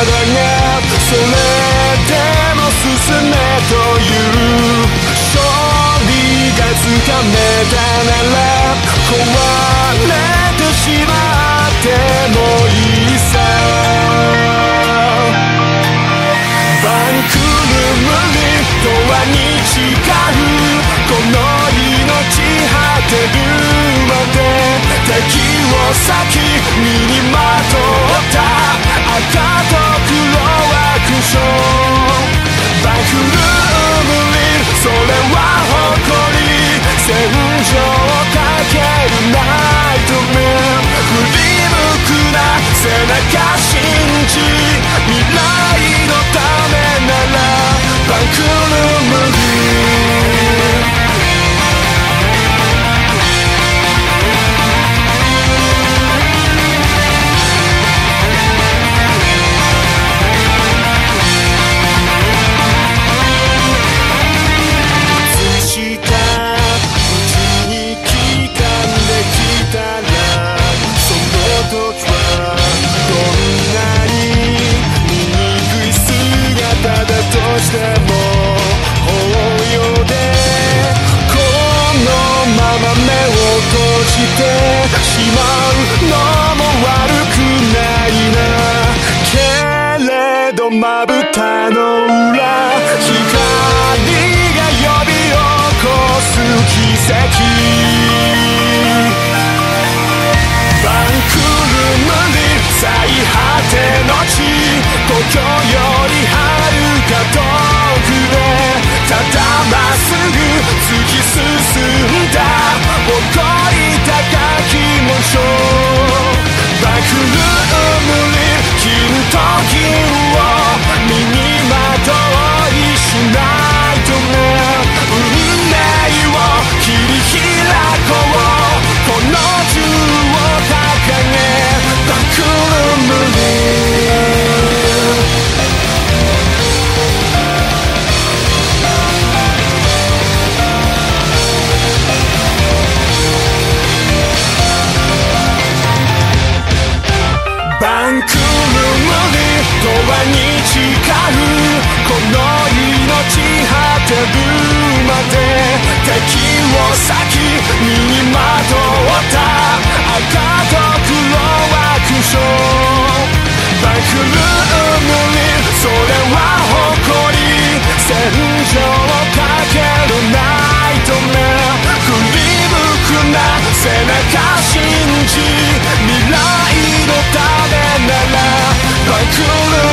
がそれでも進めという勝利がつかめたなら壊れてしまってもいいさ。番狂無理永遠に誓うこの命果てるまで敵を先身にまとうじしても抱擁でこのまま目を閉じてしまうのも悪くないなけれどまぶたの裏光が呼び起こす奇跡バンクルムに最果ての地故郷よンクルムにドアに誓うこの命果てるまで敵を先身にまとった赤と黒は苦笑バンクルームにそれは誇り戦場をかけるナイトメ振り向くな背中信じ未来 cooler